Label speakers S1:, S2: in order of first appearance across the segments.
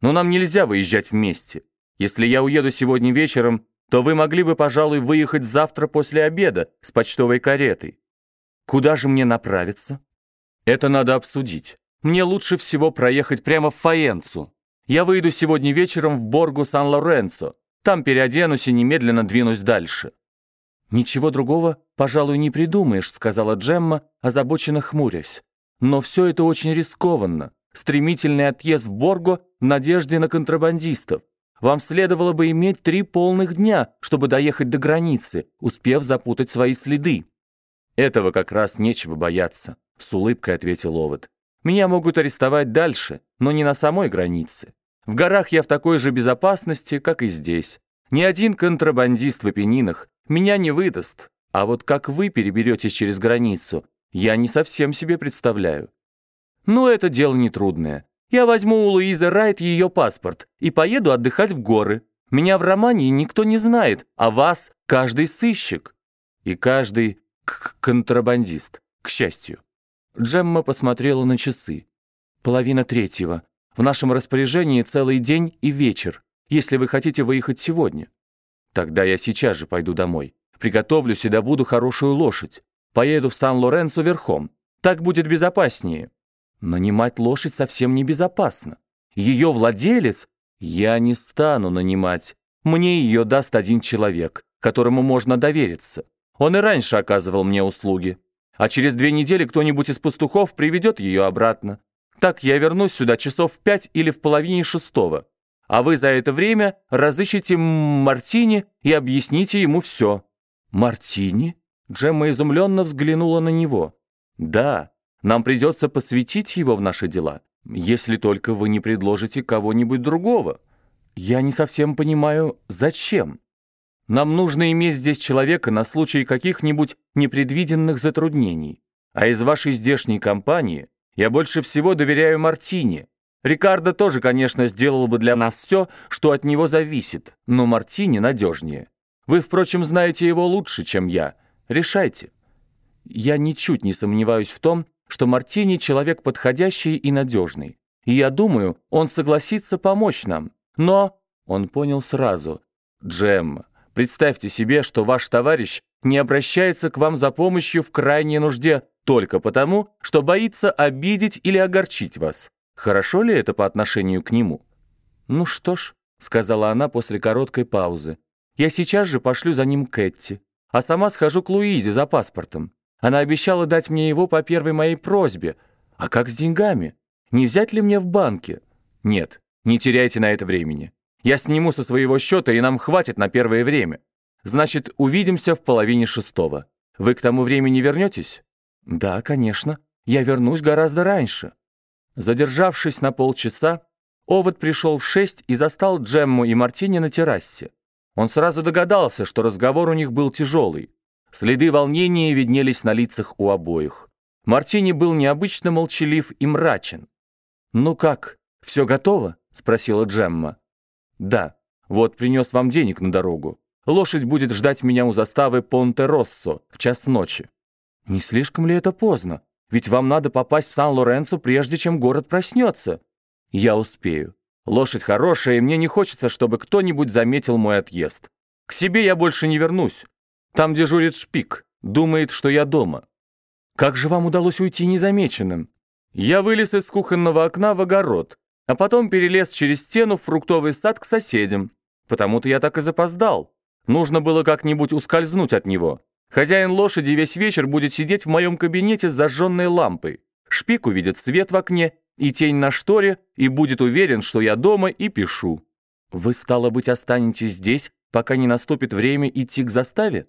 S1: Но нам нельзя выезжать вместе. Если я уеду сегодня вечером, то вы могли бы, пожалуй, выехать завтра после обеда с почтовой каретой. Куда же мне направиться? Это надо обсудить. Мне лучше всего проехать прямо в Фаенцу. Я выйду сегодня вечером в Боргу Сан-Лоренцо. Там переоденусь и немедленно двинусь дальше». «Ничего другого, пожалуй, не придумаешь», — сказала Джемма, озабоченно хмурясь. «Но все это очень рискованно. Стремительный отъезд в Борго в надежде на контрабандистов. Вам следовало бы иметь три полных дня, чтобы доехать до границы, успев запутать свои следы». «Этого как раз нечего бояться», — с улыбкой ответил Овод. «Меня могут арестовать дальше, но не на самой границе. В горах я в такой же безопасности, как и здесь. Ни один контрабандист в Апеннинах меня не выдаст. А вот как вы переберетесь через границу, я не совсем себе представляю. Ну, это дело нетрудное. Я возьму у Луизы Райт ее паспорт и поеду отдыхать в горы. Меня в Романии никто не знает, а вас каждый сыщик. И каждый контрабандист, к счастью. Джемма посмотрела на часы. Половина третьего. В нашем распоряжении целый день и вечер, если вы хотите выехать сегодня. Тогда я сейчас же пойду домой. Приготовлюсь и добуду хорошую лошадь. Поеду в Сан-Лоренцо верхом. Так будет безопаснее. Нанимать лошадь совсем небезопасно. Ее владелец я не стану нанимать. Мне ее даст один человек, которому можно довериться. Он и раньше оказывал мне услуги. А через две недели кто-нибудь из пастухов приведет ее обратно. Так я вернусь сюда часов в пять или в половине шестого. А вы за это время разыщите Мартини и объясните ему все». «Мартини?» Джемма изумленно взглянула на него. «Да, нам придется посвятить его в наши дела, если только вы не предложите кого-нибудь другого. Я не совсем понимаю, зачем. Нам нужно иметь здесь человека на случай каких-нибудь непредвиденных затруднений. А из вашей здешней компании я больше всего доверяю Мартине. Рикардо тоже, конечно, сделал бы для нас все, что от него зависит, но Мартини надежнее. Вы, впрочем, знаете его лучше, чем я. Решайте. Я ничуть не сомневаюсь в том, что Мартини человек подходящий и надежный. И я думаю, он согласится помочь нам. Но, он понял сразу, Джемма, представьте себе, что ваш товарищ не обращается к вам за помощью в крайней нужде только потому, что боится обидеть или огорчить вас. Хорошо ли это по отношению к нему? Ну что ж, сказала она после короткой паузы. Я сейчас же пошлю за ним Кэтти, а сама схожу к Луизе за паспортом. Она обещала дать мне его по первой моей просьбе. А как с деньгами? Не взять ли мне в банке? Нет, не теряйте на это времени. Я сниму со своего счета, и нам хватит на первое время. Значит, увидимся в половине шестого. Вы к тому времени вернетесь? Да, конечно. Я вернусь гораздо раньше. Задержавшись на полчаса, Овод пришел в шесть и застал Джемму и Мартини на террасе. Он сразу догадался, что разговор у них был тяжелый. Следы волнения виднелись на лицах у обоих. Мартини был необычно молчалив и мрачен. «Ну как, все готово?» — спросила Джемма. «Да, вот принес вам денег на дорогу. Лошадь будет ждать меня у заставы Понте-Россо в час ночи». «Не слишком ли это поздно? Ведь вам надо попасть в Сан-Лоренцо, прежде чем город проснется». «Я успею. Лошадь хорошая, и мне не хочется, чтобы кто-нибудь заметил мой отъезд. К себе я больше не вернусь. Там дежурит шпик, думает, что я дома. Как же вам удалось уйти незамеченным? Я вылез из кухонного окна в огород, а потом перелез через стену в фруктовый сад к соседям. Потому-то я так и запоздал. Нужно было как-нибудь ускользнуть от него. Хозяин лошади весь вечер будет сидеть в моем кабинете с зажженной лампой. Шпик увидит свет в окне и тень на шторе и будет уверен, что я дома и пишу. Вы, стало быть, останетесь здесь, пока не наступит время идти к заставе?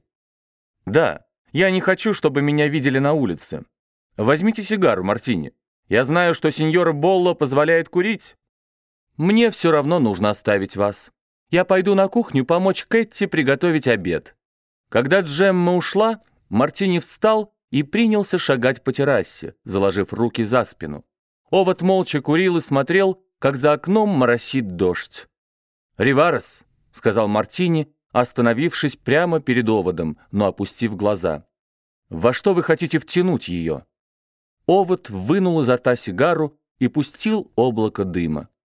S1: «Да, я не хочу, чтобы меня видели на улице. Возьмите сигару, Мартини. Я знаю, что сеньора Болло позволяет курить. Мне все равно нужно оставить вас. Я пойду на кухню помочь Кэтти приготовить обед». Когда Джемма ушла, Мартини встал и принялся шагать по террасе, заложив руки за спину. Овод молча курил и смотрел, как за окном моросит дождь. «Риварес», — сказал Мартини, остановившись прямо перед оводом, но опустив глаза. «Во что вы хотите втянуть ее?» Овод вынул изо рта сигару и пустил облако дыма.